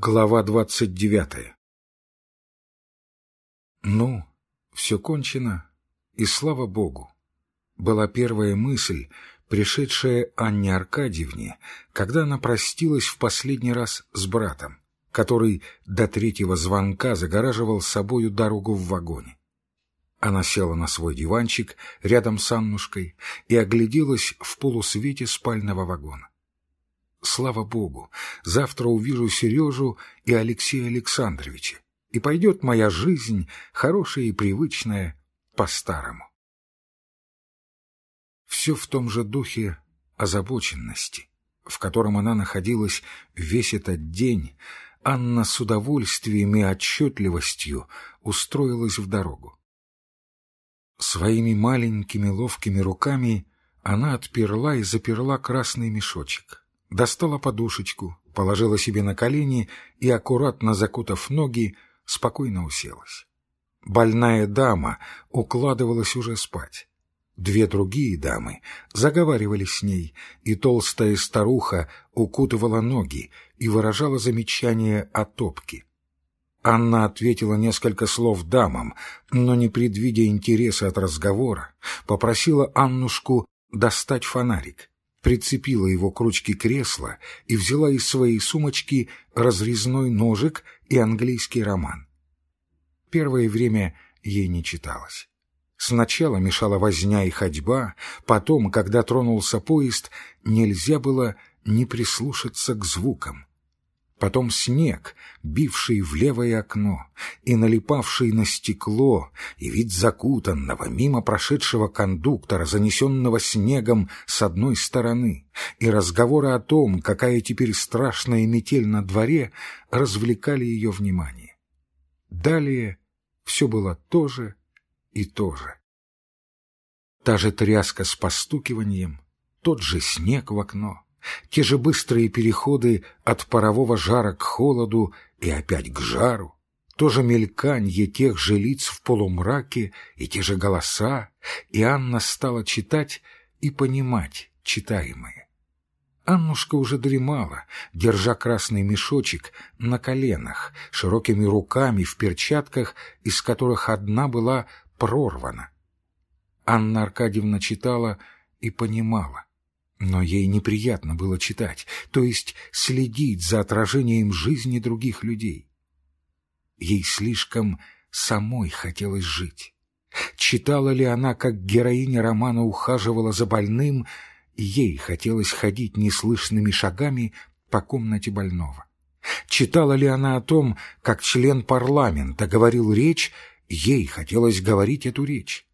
Глава двадцать девятая Ну, все кончено, и слава Богу! Была первая мысль, пришедшая Анне Аркадьевне, когда она простилась в последний раз с братом, который до третьего звонка загораживал собою дорогу в вагоне. Она села на свой диванчик рядом с Аннушкой и огляделась в полусвете спального вагона. Слава Богу, завтра увижу Сережу и Алексея Александровича, и пойдет моя жизнь, хорошая и привычная, по-старому. Все в том же духе озабоченности, в котором она находилась весь этот день, Анна с удовольствием и отчетливостью устроилась в дорогу. Своими маленькими ловкими руками она отперла и заперла красный мешочек, достала подушечку, положила себе на колени и, аккуратно закутав ноги, спокойно уселась. Больная дама укладывалась уже спать. Две другие дамы заговаривали с ней, и толстая старуха укутывала ноги и выражала замечание о топке. Анна ответила несколько слов дамам, но, не предвидя интереса от разговора, попросила Аннушку достать фонарик, прицепила его к ручке кресла и взяла из своей сумочки разрезной ножик и английский роман. Первое время ей не читалось. Сначала мешала возня и ходьба, потом, когда тронулся поезд, нельзя было не прислушаться к звукам. Потом снег, бивший в левое окно и налипавший на стекло, и вид закутанного, мимо прошедшего кондуктора, занесенного снегом с одной стороны, и разговоры о том, какая теперь страшная метель на дворе, развлекали ее внимание. Далее все было то же и то же. Та же тряска с постукиванием, тот же снег в окно — те же быстрые переходы от парового жара к холоду и опять к жару, то же мельканье тех же лиц в полумраке и те же голоса, и Анна стала читать и понимать читаемое. Аннушка уже дремала, держа красный мешочек на коленах, широкими руками в перчатках, из которых одна была прорвана. Анна Аркадьевна читала и понимала. Но ей неприятно было читать, то есть следить за отражением жизни других людей. Ей слишком самой хотелось жить. Читала ли она, как героиня романа ухаживала за больным, ей хотелось ходить неслышными шагами по комнате больного. Читала ли она о том, как член парламента говорил речь, ей хотелось говорить эту речь.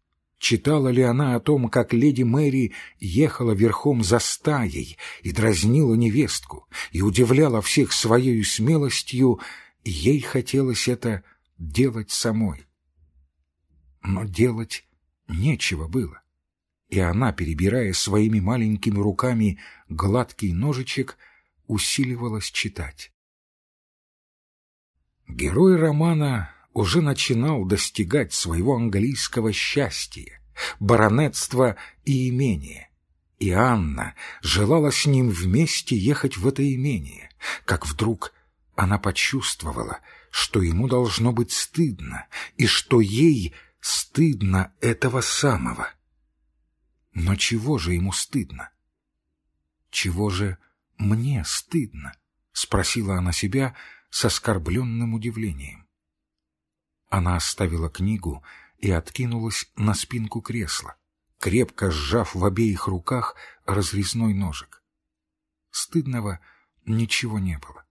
Читала ли она о том, как леди Мэри ехала верхом за стаей и дразнила невестку, и удивляла всех своей смелостью, ей хотелось это делать самой. Но делать нечего было, и она, перебирая своими маленькими руками гладкий ножичек, усиливалась читать. Герой романа уже начинал достигать своего английского счастья, баронетства и имения. И Анна желала с ним вместе ехать в это имение, как вдруг она почувствовала, что ему должно быть стыдно, и что ей стыдно этого самого. Но чего же ему стыдно? Чего же мне стыдно? — спросила она себя с оскорбленным удивлением. Она оставила книгу и откинулась на спинку кресла, крепко сжав в обеих руках разрезной ножик. Стыдного ничего не было.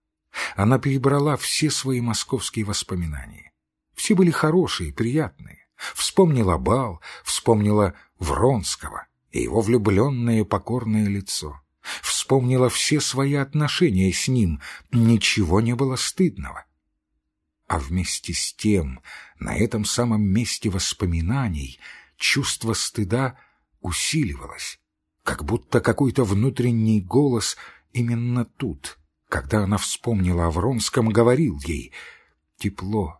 Она перебрала все свои московские воспоминания. Все были хорошие, приятные. Вспомнила бал, вспомнила Вронского и его влюбленное покорное лицо. Вспомнила все свои отношения с ним. Ничего не было стыдного. А вместе с тем, на этом самом месте воспоминаний, чувство стыда усиливалось, как будто какой-то внутренний голос именно тут, когда она вспомнила о Вронском, говорил ей «тепло,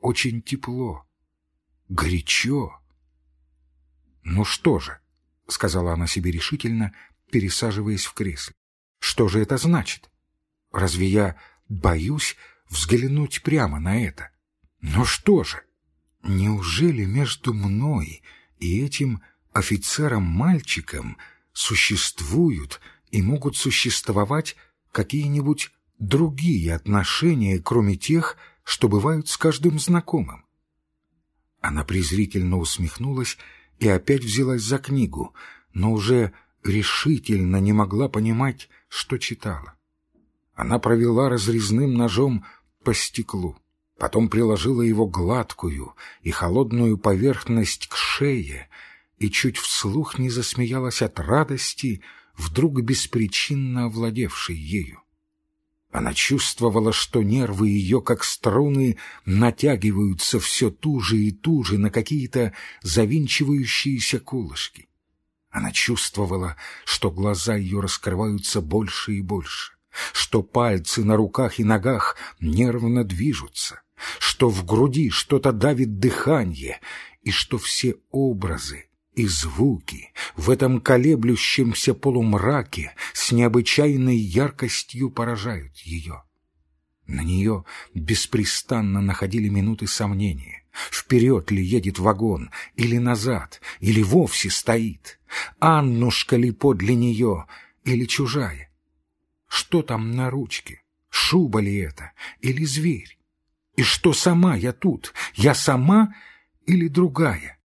очень тепло, горячо». «Ну что же», — сказала она себе решительно, пересаживаясь в кресле, — «что же это значит? Разве я боюсь взглянуть прямо на это. Но что же? Неужели между мной и этим офицером-мальчиком существуют и могут существовать какие-нибудь другие отношения, кроме тех, что бывают с каждым знакомым? Она презрительно усмехнулась и опять взялась за книгу, но уже решительно не могла понимать, что читала. Она провела разрезным ножом по стеклу, потом приложила его гладкую и холодную поверхность к шее и чуть вслух не засмеялась от радости, вдруг беспричинно овладевшей ею. Она чувствовала, что нервы ее, как струны, натягиваются все туже и туже на какие-то завинчивающиеся колышки. Она чувствовала, что глаза ее раскрываются больше и больше, что пальцы на руках и ногах нервно движутся, что в груди что-то давит дыхание, и что все образы и звуки в этом колеблющемся полумраке с необычайной яркостью поражают ее. На нее беспрестанно находили минуты сомнения. Вперед ли едет вагон, или назад, или вовсе стоит? Аннушка ли подле нее, или чужая? Что там на ручке? Шуба ли это, или зверь? И что сама я тут? Я сама или другая?